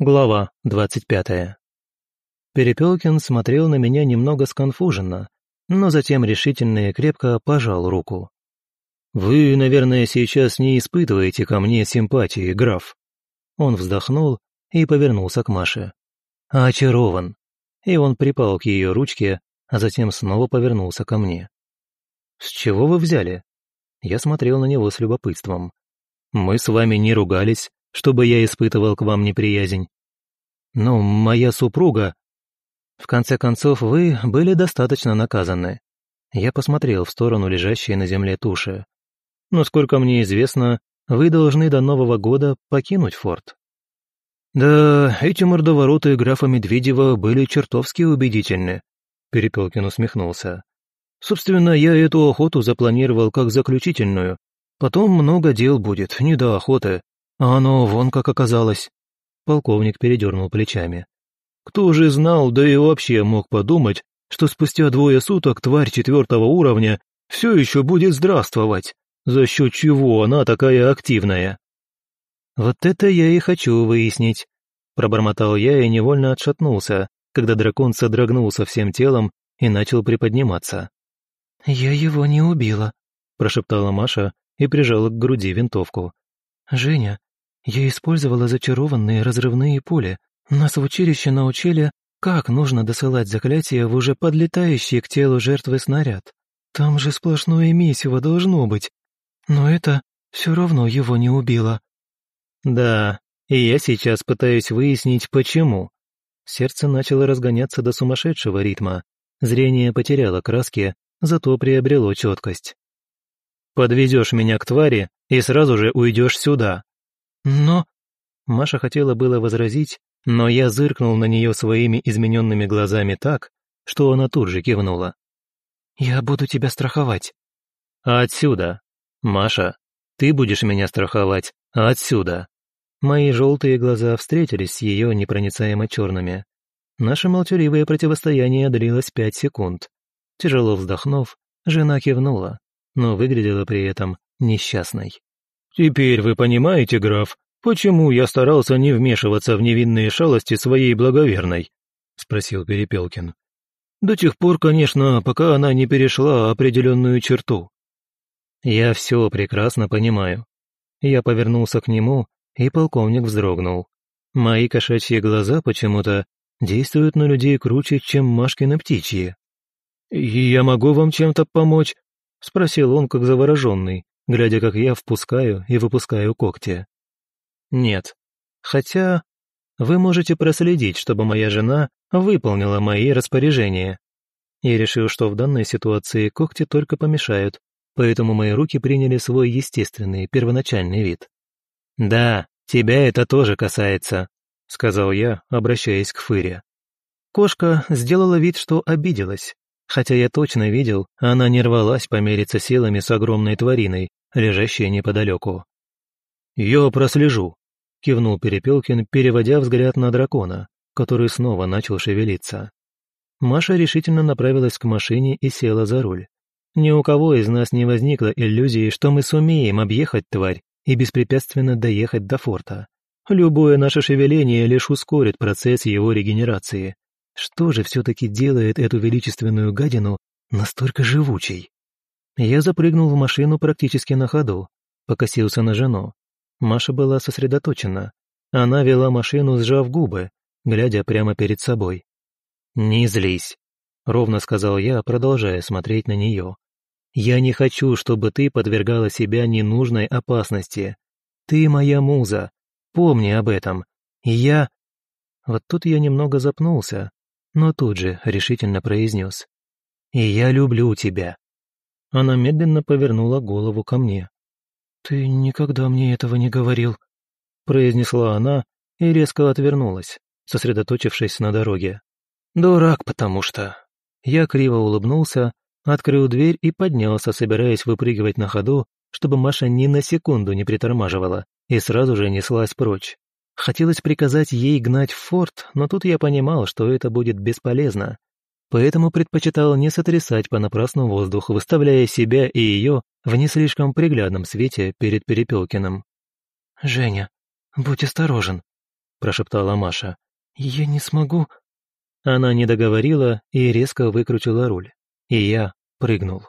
Глава двадцать пятая. Перепелкин смотрел на меня немного сконфуженно, но затем решительно и крепко пожал руку. «Вы, наверное, сейчас не испытываете ко мне симпатии, граф». Он вздохнул и повернулся к Маше. «Очарован». И он припал к ее ручке, а затем снова повернулся ко мне. «С чего вы взяли?» Я смотрел на него с любопытством. «Мы с вами не ругались, чтобы я испытывал к вам неприязнь. Но моя супруга... В конце концов, вы были достаточно наказаны. Я посмотрел в сторону лежащей на земле туши. Но, сколько мне известно, вы должны до Нового года покинуть форт. Да, эти мордовороты графа Медведева были чертовски убедительны, Перепелкин усмехнулся. Собственно, я эту охоту запланировал как заключительную. Потом много дел будет, не до охоты. А оно вон как оказалось. Полковник передернул плечами. Кто же знал, да и вообще мог подумать, что спустя двое суток тварь четвертого уровня все еще будет здравствовать, за счет чего она такая активная. Вот это я и хочу выяснить. Пробормотал я и невольно отшатнулся, когда дракон содрогнулся всем телом и начал приподниматься. «Я его не убила», — прошептала Маша и прижала к груди винтовку. «Женя, я использовала зачарованные разрывные пули. Нас в училище научили, как нужно досылать заклятие в уже подлетающий к телу жертвы снаряд. Там же сплошное месиво должно быть. Но это все равно его не убило. Да, и я сейчас пытаюсь выяснить, почему. Сердце начало разгоняться до сумасшедшего ритма. Зрение потеряло краски, зато приобрело четкость. «Подвезешь меня к твари и сразу же уйдешь сюда», «Но...» Маша хотела было возразить, но я зыркнул на нее своими измененными глазами так, что она тут же кивнула. «Я буду тебя страховать». «А отсюда? Маша, ты будешь меня страховать, отсюда?» Мои желтые глаза встретились с ее непроницаемо черными. Наше молчаливое противостояние длилось пять секунд. Тяжело вздохнув, жена кивнула, но выглядела при этом несчастной. «Теперь вы понимаете, граф, почему я старался не вмешиваться в невинные шалости своей благоверной?» — спросил Перепелкин. «До тех пор, конечно, пока она не перешла определенную черту». «Я все прекрасно понимаю». Я повернулся к нему, и полковник вздрогнул. Мои кошачьи глаза почему-то действуют на людей круче, чем Машкины птичьи. «Я могу вам чем-то помочь?» — спросил он, как завороженный, глядя, как я впускаю и выпускаю когти. Нет. Хотя вы можете проследить, чтобы моя жена выполнила мои распоряжения. Я решил, что в данной ситуации когти только помешают, поэтому мои руки приняли свой естественный, первоначальный вид. «Да, тебя это тоже касается», — сказал я, обращаясь к Фыре. Кошка сделала вид, что обиделась, хотя я точно видел, она не рвалась помериться силами с огромной твариной, лежащей неподалеку. «Я прослежу», — кивнул Перепелкин, переводя взгляд на дракона, который снова начал шевелиться. Маша решительно направилась к машине и села за руль. Ни у кого из нас не возникло иллюзии, что мы сумеем объехать тварь и беспрепятственно доехать до форта. Любое наше шевеление лишь ускорит процесс его регенерации. Что же все-таки делает эту величественную гадину настолько живучей? Я запрыгнул в машину практически на ходу, покосился на жену. Маша была сосредоточена. Она вела машину, сжав губы, глядя прямо перед собой. «Не злись», — ровно сказал я, продолжая смотреть на нее. «Я не хочу, чтобы ты подвергала себя ненужной опасности. Ты моя муза. Помни об этом. И я...» Вот тут я немного запнулся, но тут же решительно произнес. «И я люблю тебя». Она медленно повернула голову ко мне. «Ты никогда мне этого не говорил», — произнесла она и резко отвернулась, сосредоточившись на дороге. «Дурак, потому что...» Я криво улыбнулся, открыл дверь и поднялся, собираясь выпрыгивать на ходу, чтобы Маша ни на секунду не притормаживала и сразу же неслась прочь. Хотелось приказать ей гнать в форт, но тут я понимал, что это будет бесполезно. Поэтому предпочитал не сотрясать понапрасну воздух, выставляя себя и ее в не слишком приглядном свете перед Перепелкиным. «Женя, будь осторожен», — прошептала Маша. «Я не смогу...» Она не договорила и резко выкрутила руль. И я прыгнул.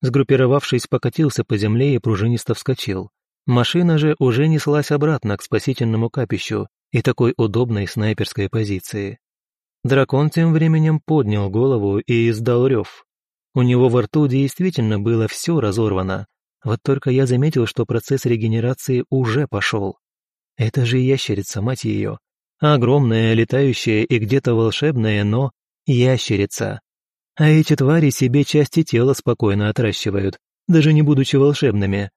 Сгруппировавшись, покатился по земле и пружинисто вскочил. Машина же уже неслась обратно к спасительному капищу и такой удобной снайперской позиции. Дракон тем временем поднял голову и издал рев. У него во рту действительно было все разорвано, вот только я заметил, что процесс регенерации уже пошел. Это же ящерица, мать ее. Огромная, летающая и где-то волшебная, но ящерица. А эти твари себе части тела спокойно отращивают, даже не будучи волшебными.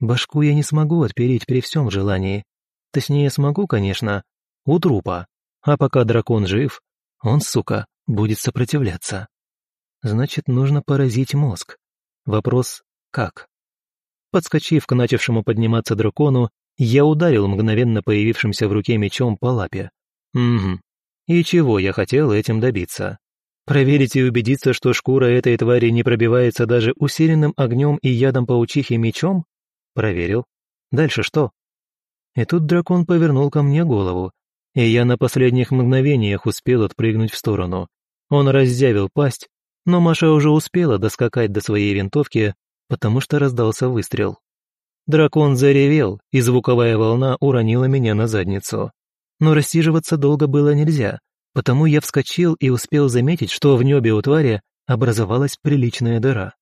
Башку я не смогу отпереть при всем желании. Точнее, смогу, конечно, у трупа. А пока дракон жив, он, сука, будет сопротивляться. Значит, нужно поразить мозг. Вопрос «как?». Подскочив к начавшему подниматься дракону, я ударил мгновенно появившимся в руке мечом по лапе. Угу. И чего я хотел этим добиться? Проверить и убедиться, что шкура этой твари не пробивается даже усиленным огнем и ядом паучихи мечом? Проверил. Дальше что? И тут дракон повернул ко мне голову, и я на последних мгновениях успел отпрыгнуть в сторону. Он раздявил пасть, но Маша уже успела доскакать до своей винтовки, потому что раздался выстрел. Дракон заревел, и звуковая волна уронила меня на задницу. Но рассиживаться долго было нельзя, потому я вскочил и успел заметить, что в небе у твари образовалась приличная дыра.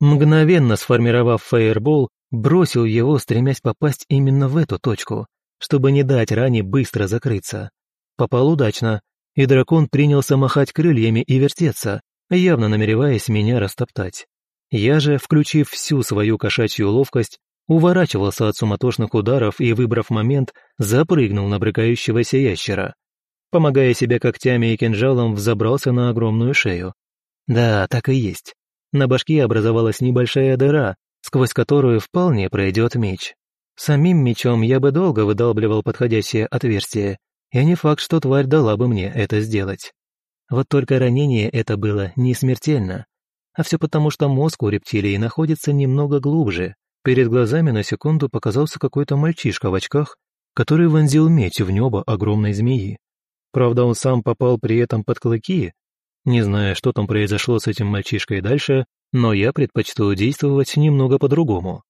Мгновенно сформировав фаербол, бросил его, стремясь попасть именно в эту точку, чтобы не дать ране быстро закрыться. Попал удачно, и дракон принялся махать крыльями и вертеться, явно намереваясь меня растоптать. Я же, включив всю свою кошачью ловкость, уворачивался от суматошных ударов и, выбрав момент, запрыгнул на брыкающегося ящера. Помогая себе когтями и кинжалом, взобрался на огромную шею. Да, так и есть. На башке образовалась небольшая дыра, сквозь которую вполне пройдет меч. Самим мечом я бы долго выдалбливал подходящее отверстие, и не факт, что тварь дала бы мне это сделать. Вот только ранение это было не смертельно, а все потому, что мозг у рептилии находится немного глубже. Перед глазами на секунду показался какой-то мальчишка в очках, который вонзил меч в небо огромной змеи. Правда, он сам попал при этом под клыки. Не знаю, что там произошло с этим мальчишкой дальше, но я предпочту действовать немного по-другому.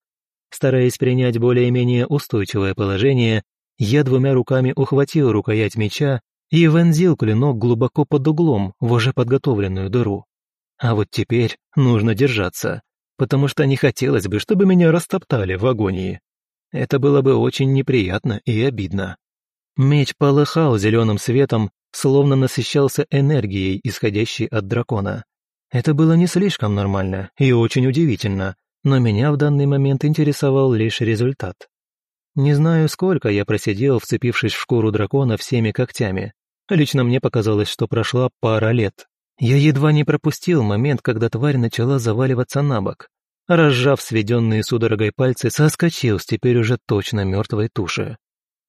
Стараясь принять более-менее устойчивое положение, я двумя руками ухватил рукоять меча и вонзил клинок глубоко под углом в уже подготовленную дыру. А вот теперь нужно держаться, потому что не хотелось бы, чтобы меня растоптали в агонии. Это было бы очень неприятно и обидно. Меч полыхал зеленым светом, словно насыщался энергией, исходящей от дракона. Это было не слишком нормально и очень удивительно, но меня в данный момент интересовал лишь результат. Не знаю, сколько я просидел, вцепившись в шкуру дракона всеми когтями. Лично мне показалось, что прошла пара лет. Я едва не пропустил момент, когда тварь начала заваливаться на бок. Разжав сведенные судорогой пальцы, соскочил с теперь уже точно мертвой туши.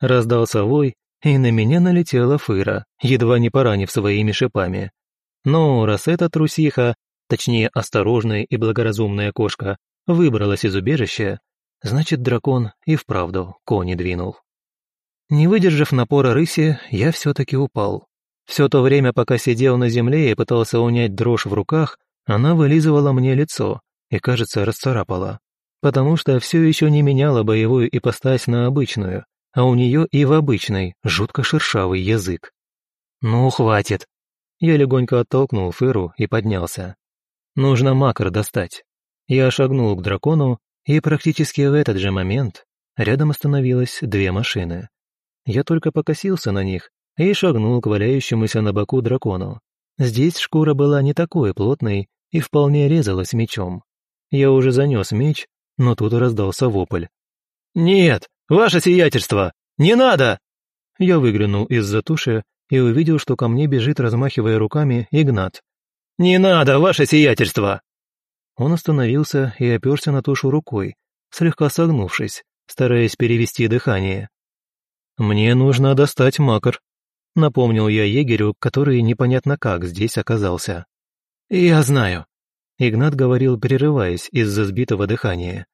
Раздался вой, и на меня налетела фыра, едва не поранив своими шипами. Но раз эта трусиха, точнее осторожная и благоразумная кошка, выбралась из убежища, значит дракон и вправду кони двинул. Не выдержав напора рыси, я все-таки упал. Все то время, пока сидел на земле и пытался унять дрожь в руках, она вылизывала мне лицо и, кажется, расцарапала. Потому что все еще не меняла боевую ипостась на обычную, а у нее и в обычной жутко шершавый язык. «Ну, хватит!» Я легонько оттолкнул Феру и поднялся. «Нужно макар достать». Я шагнул к дракону, и практически в этот же момент рядом остановилось две машины. Я только покосился на них и шагнул к валяющемуся на боку дракону. Здесь шкура была не такой плотной и вполне резалась мечом. Я уже занес меч, но тут раздался вопль. «Нет, ваше сиятельство! Не надо!» Я выглянул из-за туши и увидел, что ко мне бежит, размахивая руками, Игнат. «Не надо, ваше сиятельство!» Он остановился и оперся на тушу рукой, слегка согнувшись, стараясь перевести дыхание. «Мне нужно достать макар», Напомнил я егерю, который непонятно как здесь оказался. «Я знаю», — Игнат говорил, прерываясь из-за сбитого дыхания.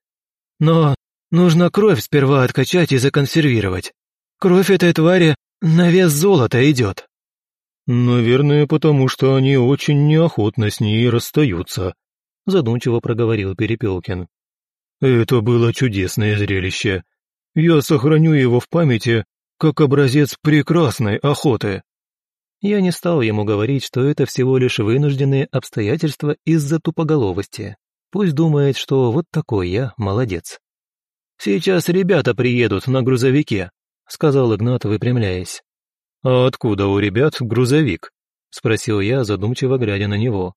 «Но нужно кровь сперва откачать и законсервировать. Кровь этой твари на вес золота идет». «Наверное, потому что они очень неохотно с ней расстаются», задумчиво проговорил Перепелкин. «Это было чудесное зрелище. Я сохраню его в памяти как образец прекрасной охоты». Я не стал ему говорить, что это всего лишь вынужденные обстоятельства из-за тупоголовости. Пусть думает, что вот такой я молодец. «Сейчас ребята приедут на грузовике», — сказал Игнат, выпрямляясь. «А откуда у ребят грузовик?» — спросил я, задумчиво глядя на него.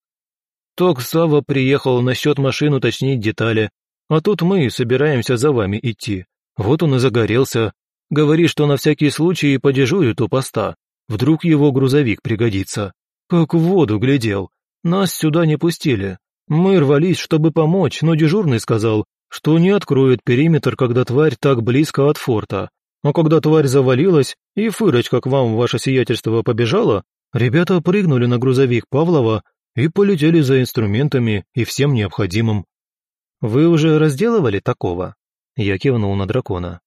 «Ток Сава приехал насчет машин уточнить детали, а тут мы собираемся за вами идти. Вот он и загорелся. Говори, что на всякий случай подежурит у поста. Вдруг его грузовик пригодится. Как в воду глядел. Нас сюда не пустили. Мы рвались, чтобы помочь, но дежурный сказал, что не откроет периметр, когда тварь так близко от форта. А когда тварь завалилась и фырочка к вам, ваше сиятельство, побежала, ребята прыгнули на грузовик Павлова и полетели за инструментами и всем необходимым. «Вы уже разделывали такого?» Я кивнул на дракона.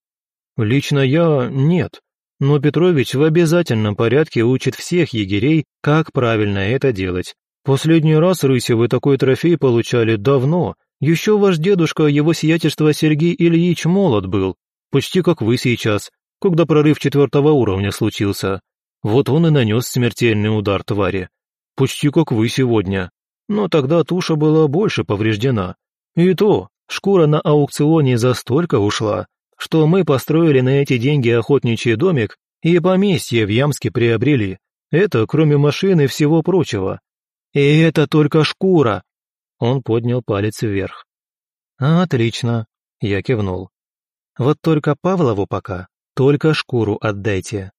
«Лично я нет, но Петрович в обязательном порядке учит всех егерей, как правильно это делать. Последний раз, Рыси, вы такой трофей получали давно, еще ваш дедушка, его сиятельство Сергей Ильич молод был, почти как вы сейчас, когда прорыв четвертого уровня случился. Вот он и нанес смертельный удар твари. Почти как вы сегодня. Но тогда туша была больше повреждена. И то, шкура на аукционе за столько ушла, что мы построили на эти деньги охотничий домик и поместье в Ямске приобрели. Это кроме машины всего прочего. И это только шкура. Он поднял палец вверх. «Отлично», — я кивнул. «Вот только Павлову пока, только шкуру отдайте.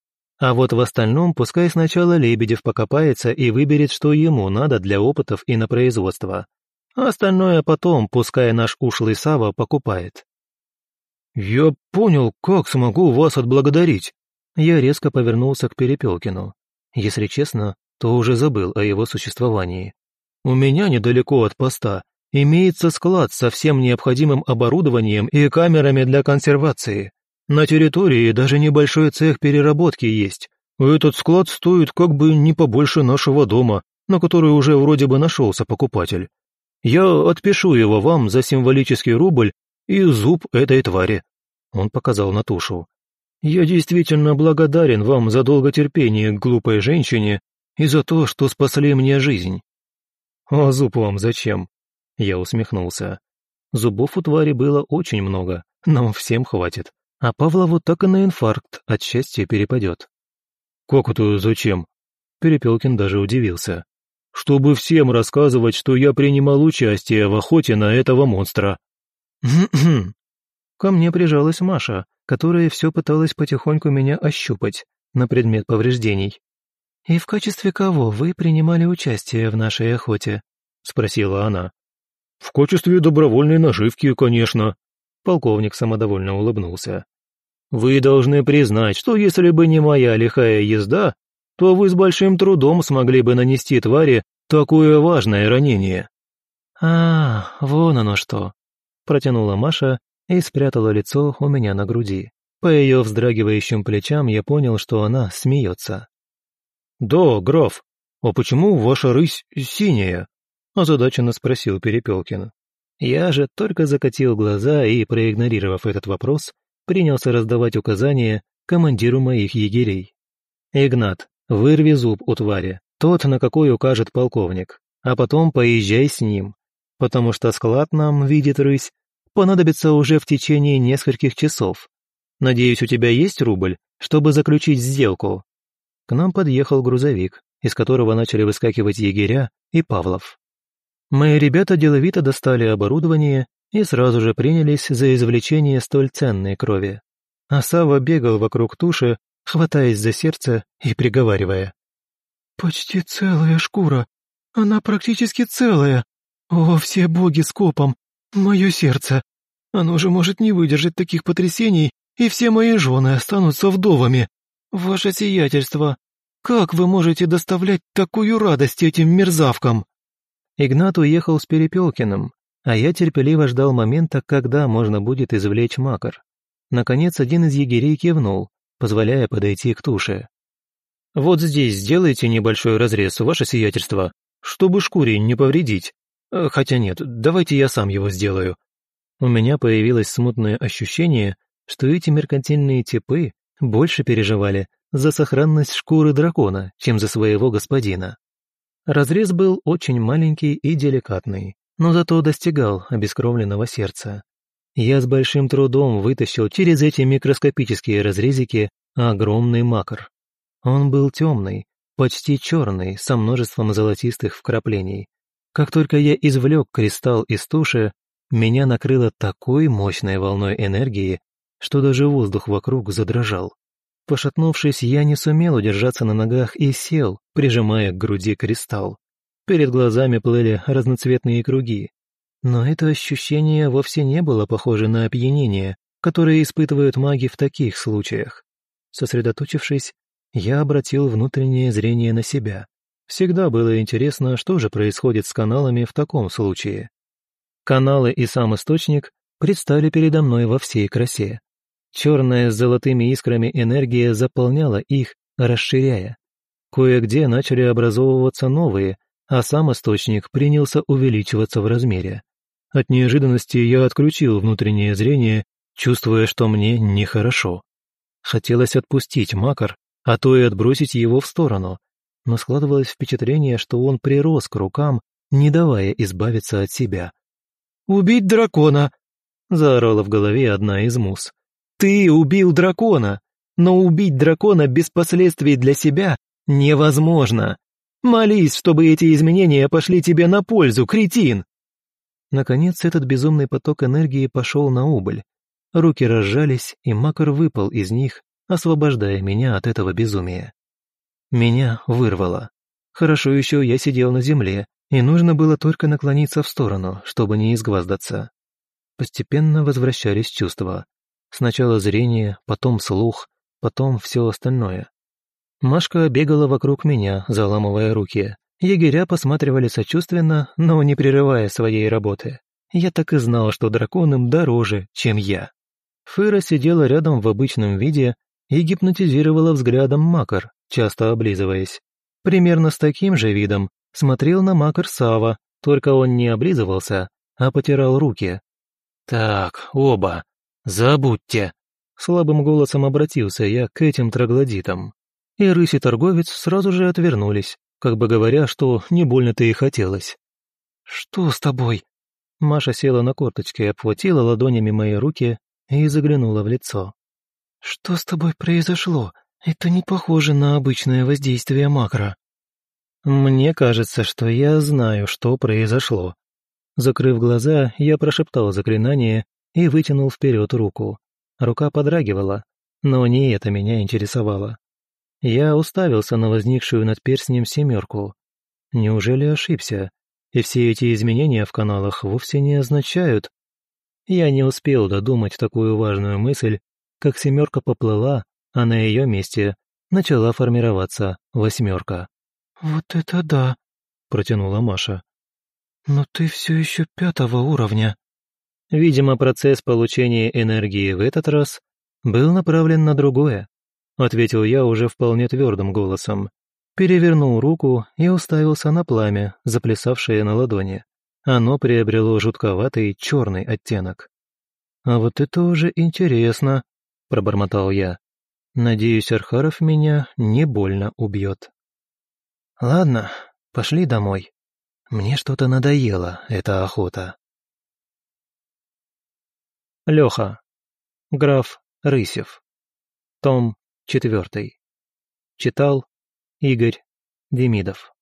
А вот в остальном пускай сначала Лебедев покопается и выберет, что ему надо для опытов и на производство. А остальное потом пускай наш ушлый Сава покупает. «Я понял, как смогу вас отблагодарить». Я резко повернулся к Перепелкину. Если честно, то уже забыл о его существовании. «У меня недалеко от поста имеется склад со всем необходимым оборудованием и камерами для консервации. На территории даже небольшой цех переработки есть. Этот склад стоит как бы не побольше нашего дома, на который уже вроде бы нашелся покупатель. Я отпишу его вам за символический рубль и зуб этой твари». Он показал на тушу. «Я действительно благодарен вам за долготерпение глупой женщине и за то, что спасли мне жизнь». «А зуб вам зачем?» Я усмехнулся. Зубов у твари было очень много, нам всем хватит. А Павлову так и на инфаркт от счастья перепадет. «Как это зачем?» Перепелкин даже удивился. «Чтобы всем рассказывать, что я принимал участие в охоте на этого монстра». Ко мне прижалась Маша, которая все пыталась потихоньку меня ощупать на предмет повреждений. «И в качестве кого вы принимали участие в нашей охоте?» — спросила она. «В качестве добровольной наживки, конечно», — полковник самодовольно улыбнулся. «Вы должны признать, что если бы не моя лихая езда, то вы с большим трудом смогли бы нанести твари такое важное ранение». «А, вон оно что», — протянула Маша и спрятала лицо у меня на груди. По ее вздрагивающим плечам я понял, что она смеется. «Да, граф, а почему ваша рысь синяя?» – озадаченно спросил Перепелкин. Я же только закатил глаза и, проигнорировав этот вопрос, принялся раздавать указания командиру моих егерей. «Игнат, вырви зуб у твари, тот, на какой укажет полковник, а потом поезжай с ним, потому что склад нам, видит рысь, понадобится уже в течение нескольких часов. Надеюсь, у тебя есть рубль, чтобы заключить сделку?» К нам подъехал грузовик, из которого начали выскакивать егеря и Павлов. Мои ребята деловито достали оборудование и сразу же принялись за извлечение столь ценной крови. А Сава бегал вокруг туши, хватаясь за сердце и приговаривая. «Почти целая шкура. Она практически целая. О, все боги с копом! Мое сердце! Оно же может не выдержать таких потрясений, и все мои жены останутся вдовами. Ваше сиятельство, как вы можете доставлять такую радость этим мерзавкам?» Игнат уехал с Перепелкиным, а я терпеливо ждал момента, когда можно будет извлечь макар. Наконец, один из егерей кивнул, позволяя подойти к туше. Вот здесь сделайте небольшой разрез, ваше сиятельство, чтобы шкуре не повредить. Э, хотя нет, давайте я сам его сделаю. У меня появилось смутное ощущение, что эти меркантильные типы больше переживали за сохранность шкуры дракона, чем за своего господина. Разрез был очень маленький и деликатный, но зато достигал обескровленного сердца. Я с большим трудом вытащил через эти микроскопические разрезики огромный макар. Он был темный, почти черный, со множеством золотистых вкраплений. Как только я извлек кристалл из туши, меня накрыло такой мощной волной энергии, что даже воздух вокруг задрожал. Пошатнувшись, я не сумел удержаться на ногах и сел, прижимая к груди кристалл. Перед глазами плыли разноцветные круги. Но это ощущение вовсе не было похоже на опьянение, которое испытывают маги в таких случаях. Сосредоточившись, я обратил внутреннее зрение на себя. Всегда было интересно, что же происходит с каналами в таком случае. Каналы и сам источник предстали передо мной во всей красе. Черная с золотыми искрами энергия заполняла их, расширяя. Кое-где начали образовываться новые, а сам источник принялся увеличиваться в размере. От неожиданности я отключил внутреннее зрение, чувствуя, что мне нехорошо. Хотелось отпустить макар, а то и отбросить его в сторону, но складывалось впечатление, что он прирос к рукам, не давая избавиться от себя. «Убить дракона!» — заорала в голове одна из мус. Ты убил дракона, но убить дракона без последствий для себя невозможно. Молись, чтобы эти изменения пошли тебе на пользу, кретин!» Наконец этот безумный поток энергии пошел на убыль. Руки разжались, и Макар выпал из них, освобождая меня от этого безумия. Меня вырвало. Хорошо еще я сидел на земле, и нужно было только наклониться в сторону, чтобы не изгваздаться. Постепенно возвращались чувства. Сначала зрение, потом слух, потом все остальное. Машка бегала вокруг меня, заламывая руки. Егеря посматривали сочувственно, но не прерывая своей работы. Я так и знал, что дракон им дороже, чем я. Фыра сидела рядом в обычном виде и гипнотизировала взглядом Макар, часто облизываясь. Примерно с таким же видом смотрел на Макар Сава, только он не облизывался, а потирал руки. «Так, оба, «Забудьте!» — слабым голосом обратился я к этим троглодитам. И рысь и торговец сразу же отвернулись, как бы говоря, что не больно-то и хотелось. «Что с тобой?» Маша села на корточки, обхватила ладонями мои руки и заглянула в лицо. «Что с тобой произошло? Это не похоже на обычное воздействие макро». «Мне кажется, что я знаю, что произошло». Закрыв глаза, я прошептал заклинание и вытянул вперед руку. Рука подрагивала, но не это меня интересовало. Я уставился на возникшую над перстнем семерку. Неужели ошибся? И все эти изменения в каналах вовсе не означают... Я не успел додумать такую важную мысль, как семерка поплыла, а на ее месте начала формироваться восьмерка. «Вот это да!» — протянула Маша. «Но ты все еще пятого уровня». Видимо, процесс получения энергии в этот раз был направлен на другое, ответил я уже вполне твердым голосом. Перевернул руку и уставился на пламя, заплясавшее на ладони. Оно приобрело жутковатый черный оттенок. «А вот это уже интересно», — пробормотал я. «Надеюсь, Архаров меня не больно убьет». «Ладно, пошли домой. Мне что-то надоело, эта охота». Леха. Граф Рысев. Том 4. Читал Игорь Демидов.